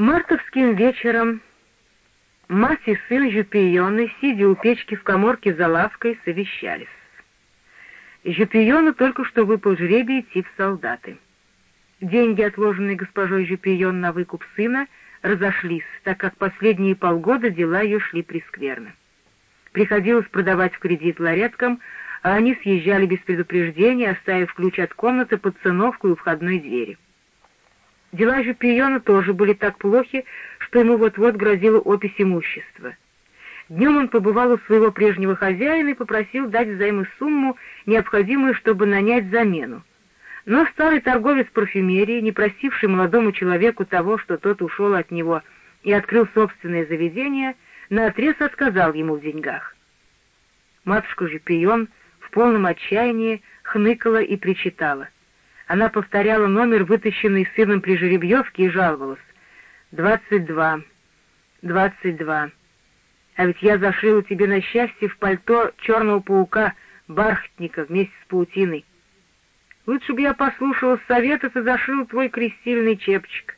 Мартовским вечером мать и сын Жупионы, сидя у печки в коморке за лавкой, совещались. Жупиону только что выпал жребий идти в солдаты. Деньги, отложенные госпожой Жупион на выкуп сына, разошлись, так как последние полгода дела ее шли прескверно. Приходилось продавать в кредит лареткам, а они съезжали без предупреждения, оставив ключ от комнаты под циновку у входной двери. Дела же Пиона тоже были так плохи, что ему вот-вот грозила опись имущества. Днем он побывал у своего прежнего хозяина и попросил дать взаймы сумму, необходимую, чтобы нанять замену. Но старый торговец парфюмерии, не простивший молодому человеку того, что тот ушел от него и открыл собственное заведение, наотрез отказал ему в деньгах. Матушка же Пион в полном отчаянии хныкала и причитала — она повторяла номер, вытащенный сыном при жеребьевке, и жаловалась. «Двадцать два. Двадцать два. А ведь я зашила тебе на счастье в пальто черного паука, бархатника, вместе с паутиной. Лучше бы я послушала совета и зашил твой крестильный чепчик.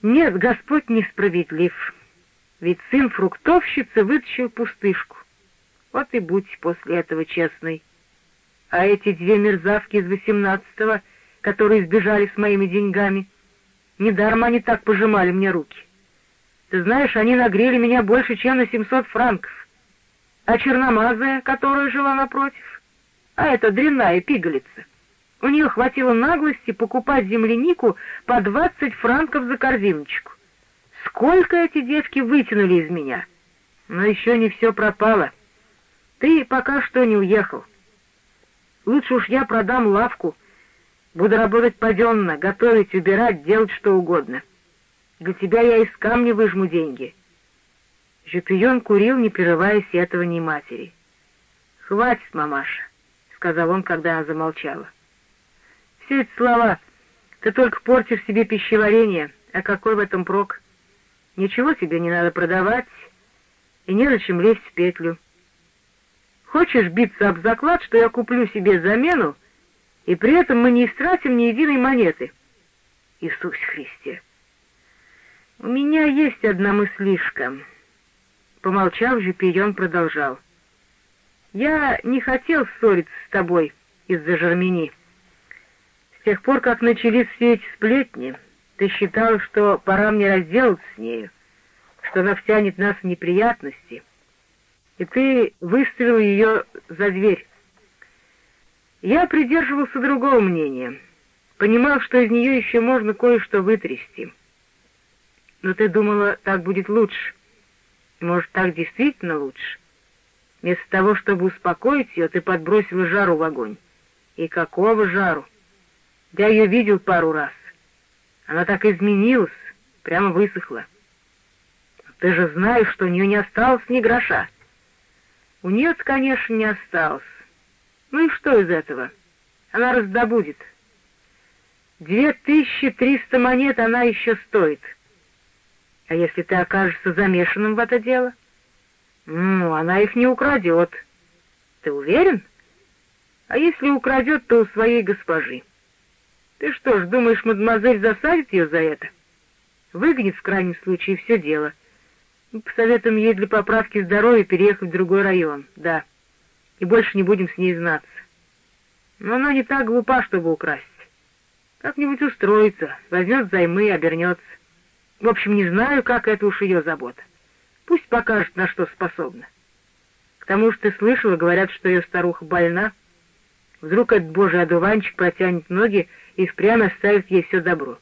Нет, Господь несправедлив, ведь сын фруктовщицы вытащил пустышку. Вот и будь после этого честной. А эти две мерзавки из восемнадцатого, которые сбежали с моими деньгами, недаром они так пожимали мне руки. Ты знаешь, они нагрели меня больше, чем на семьсот франков. А черномазая, которая жила напротив, а эта дрянная пигалица, у нее хватило наглости покупать землянику по двадцать франков за корзиночку. Сколько эти девки вытянули из меня! Но еще не все пропало. Ты пока что не уехал. Лучше уж я продам лавку, буду работать паденно, готовить, убирать, делать что угодно. Для тебя я из камня выжму деньги». Жупион курил, не прерываясь этого ни матери. «Хватит, мамаша», — сказал он, когда она замолчала. «Все эти слова, ты только портишь себе пищеварение, а какой в этом прок? Ничего тебе не надо продавать, и незачем лезть в петлю». Хочешь биться об заклад, что я куплю себе замену, и при этом мы не истратим ни единой монеты? Иисус Христе! У меня есть одна мыслишка. Помолчав, Жупион продолжал. Я не хотел ссориться с тобой из-за Жермени. С тех пор, как начались все эти сплетни, ты считал, что пора мне разделаться с нею, что она втянет нас в неприятности — и ты выставил ее за дверь. Я придерживался другого мнения, понимал, что из нее еще можно кое-что вытрясти. Но ты думала, так будет лучше. Может, так действительно лучше? Вместо того, чтобы успокоить ее, ты подбросила жару в огонь. И какого жару? Я ее видел пару раз. Она так изменилась, прямо высохла. Ты же знаешь, что у нее не осталось ни гроша. У нее конечно, не осталось. Ну и что из этого? Она раздобудет. Две тысячи триста монет она еще стоит. А если ты окажешься замешанным в это дело? Ну, она их не украдет. Ты уверен? А если украдет, то у своей госпожи. Ты что ж, думаешь, мадемуазель засадит ее за это? Выгонит в крайнем случае все дело — Посоветуем ей для поправки здоровья переехать в другой район, да. И больше не будем с ней знаться. Но она не так глупа, чтобы украсть. Как-нибудь устроится, возьмет займы и обернется. В общем, не знаю, как это уж ее забота. Пусть покажет, на что способна. К тому же ты слышала, говорят, что ее старуха больна. Вдруг этот божий одуванчик протянет ноги и впрямь оставит ей все добро.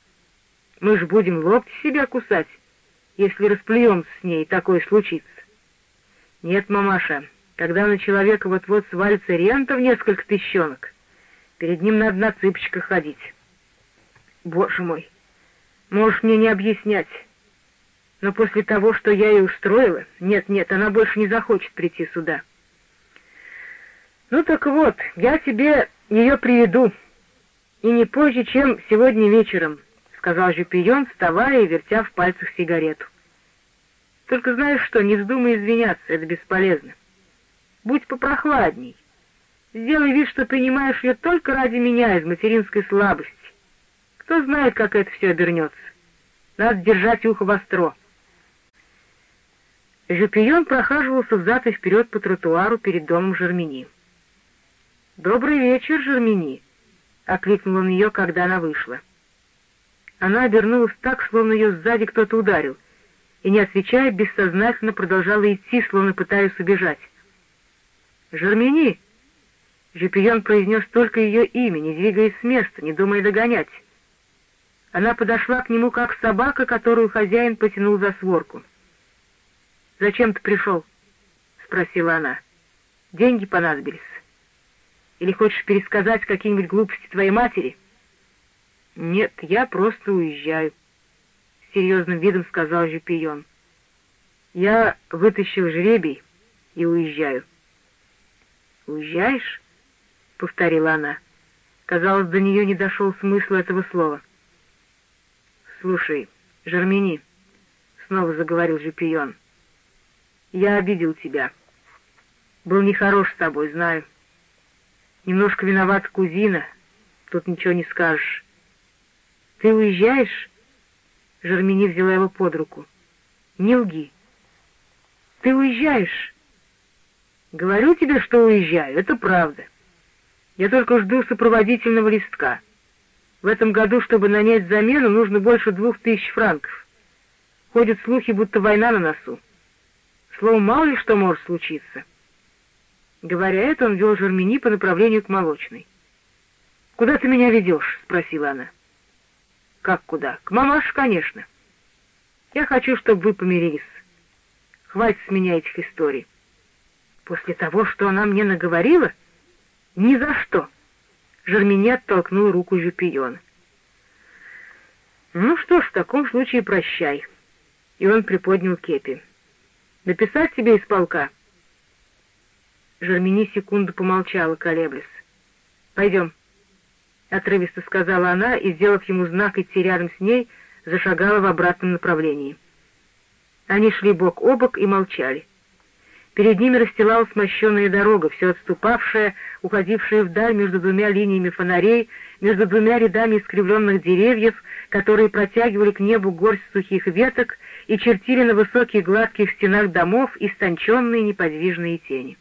Мы ж будем локти себя кусать, если расплюемся с ней, такое случится. Нет, мамаша, когда на человека вот-вот свалится рента в несколько тысячонок, перед ним надо на цыпочках ходить. Боже мой, можешь мне не объяснять, но после того, что я ей устроила, нет-нет, она больше не захочет прийти сюда. Ну так вот, я тебе ее приведу, и не позже, чем сегодня вечером сказал Жупион, вставая и вертя в пальцах сигарету. «Только знаешь что, не вздумай извиняться, это бесполезно. Будь попрохладней. Сделай вид, что принимаешь ее только ради меня из материнской слабости. Кто знает, как это все обернется. Надо держать ухо востро. Жупион прохаживался взад и вперед по тротуару перед домом Жермени. «Добрый вечер, Жермени!» — окликнул он ее, когда она вышла. Она обернулась так, словно ее сзади кто-то ударил, и, не отвечая, бессознательно продолжала идти, словно пытаясь убежать. «Жермени!» Жупион произнес только ее имя, не двигаясь с места, не думая догонять. Она подошла к нему, как собака, которую хозяин потянул за сворку. «Зачем ты пришел?» — спросила она. «Деньги понадобились. Или хочешь пересказать какие-нибудь глупости твоей матери?» «Нет, я просто уезжаю», — серьезным видом сказал Жупион. «Я вытащил жребий и уезжаю». «Уезжаешь?» — повторила она. Казалось, до нее не дошел смысл этого слова. «Слушай, Жермени», — снова заговорил Жупион, — «я обидел тебя. Был нехорош с тобой, знаю. Немножко виноват кузина, тут ничего не скажешь. Ты уезжаешь?» Жермени взяла его под руку. «Не лги. Ты уезжаешь?» Говорю тебе, что уезжаю, это правда. Я только жду сопроводительного листка. В этом году, чтобы нанять замену, нужно больше двух тысяч франков. Ходят слухи, будто война на носу. Словом, мало ли что может случиться. Говоря это, он вел Жермени по направлению к молочной. «Куда ты меня ведешь?» — спросила она. «Как куда? К мамаше, конечно. Я хочу, чтобы вы помирились. Хватит с меня этих историй. После того, что она мне наговорила? Ни за что. Жермени оттолкнул руку Жупиона. Ну что ж, в таком случае прощай. И он приподнял кепи. Написать тебе из полка? Жермени секунду помолчала, колеблясь. «Пойдем», — отрывисто сказала она и, сделав ему знак идти рядом с ней, зашагала в обратном направлении. Они шли бок о бок и молчали. Перед ними расстилалась мощеная дорога, все отступавшая, уходившая вдаль между двумя линиями фонарей, между двумя рядами искривленных деревьев, которые протягивали к небу горсть сухих веток и чертили на высоких гладких стенах домов истонченные неподвижные тени.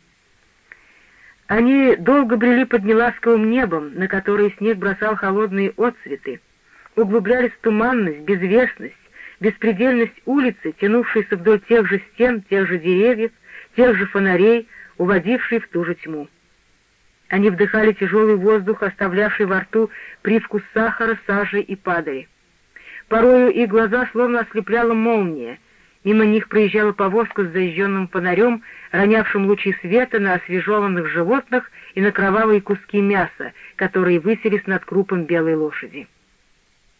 Они долго брели под неласковым небом, на которое снег бросал холодные отцветы, углублялись в туманность, безвестность, беспредельность улицы, тянувшейся вдоль тех же стен, тех же деревьев, тех же фонарей, уводивший в ту же тьму. Они вдыхали тяжелый воздух, оставлявший во рту привкус сахара, сажи и падали. Порою их глаза словно ослепляла молния. Мимо них проезжала повозка с заезженным фонарем, ронявшим лучи света на освежеванных животных и на кровавые куски мяса, которые высились над крупом белой лошади.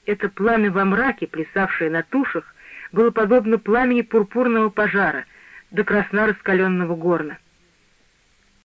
Это пламя во мраке, плясавшее на тушах, было подобно пламени пурпурного пожара — до красна раскаленного горна.